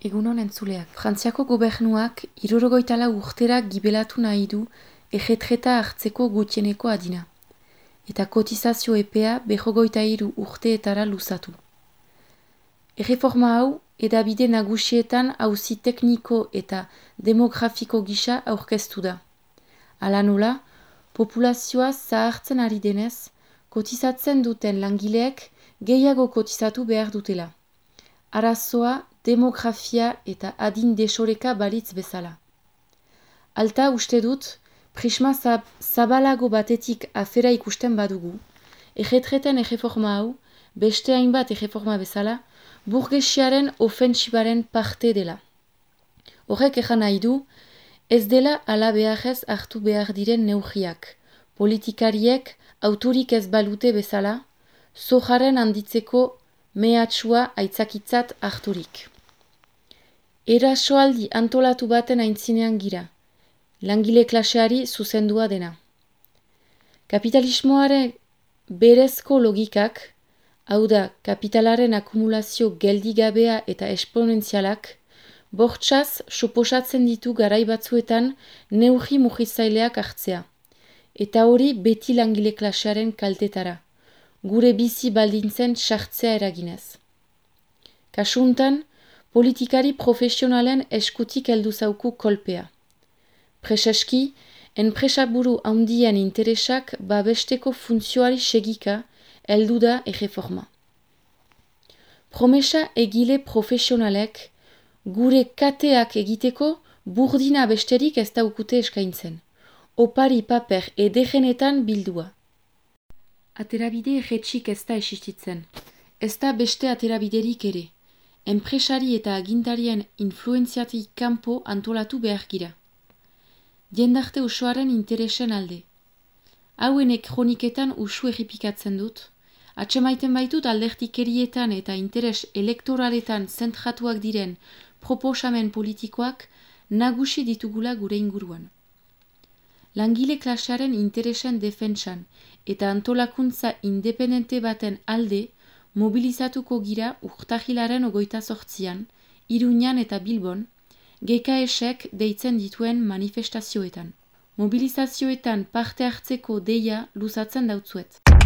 Egunon entzuleak. Frantziako gobernuak irorogoitala urtera gibelatu nahi du ejetreta hartzeko gutieneko adina. Eta kotizazio epea behogoita iru urteetara luzatu. Erreforma hau edabide nagusietan hauzi tekniko eta demografiko gisa aurkeztu da. Ala nola, populazioa zahartzen ari denez, kotizatzen duten langileek gehiago kotizatu behar dutela. Arazoa demografia eta adin desoreka balitz bezala. Alta uste dut, prisma zab zabalago batetik afera ikusten badugu, egetreten egeforma hau, beste hainbat egeforma bezala, burgesiaren ofentsibaren parte dela. Horrek ejan nahi du, ez dela ala beharrez hartu behar diren neugiak, politikariek autorik ez balute bezala, zojaren handitzeko mehatxua aitzakitzat harturik. Erasoaldi antolatu baten aintzinean gira, langile klaseari zuzendua dena. Kapitalismoaren berezko logikak, hau da kapitalaren akumulazio geldigabea eta esponentzialak, bortxaz suposatzen ditu garai batzuetan neugi mugizaileak hartzea, eta hori beti langile klasearen kaltetara gure bizi baldintzen sartzea eraginez. Kasuntan, politikari profesionalen eskutik heldu zauku kolpea. Preseski, enpresaburu handien interesak babesteko funtzioari segika heldu da erreforma. Promesa egile profesionalek gure kateak egiteko burdina besterik ez daukute eskaintzen. Opari paper edegenetan bildua. Aterabide erretxik ez da esistitzen. Ez da beste aterabiderik ere. Enpresari eta agintarien influenziatik kanpo antolatu behar gira. Diendarte usuaren interesen alde. Hauenek kroniketan usu erripikatzen dut. Atsemaiten baitut aldertikerietan eta interes elektoraletan zentratuak diren proposamen politikoak nagusi ditugula gure inguruan. Langile klasearen interesen defentsan eta antolakuntza independente baten alde mobilizatuko gira urtahilaren ogoita sortzian, Iruñan eta Bilbon, GKS-ek deitzen dituen manifestazioetan. Mobilizazioetan parte hartzeko deia luzatzen dautzuet.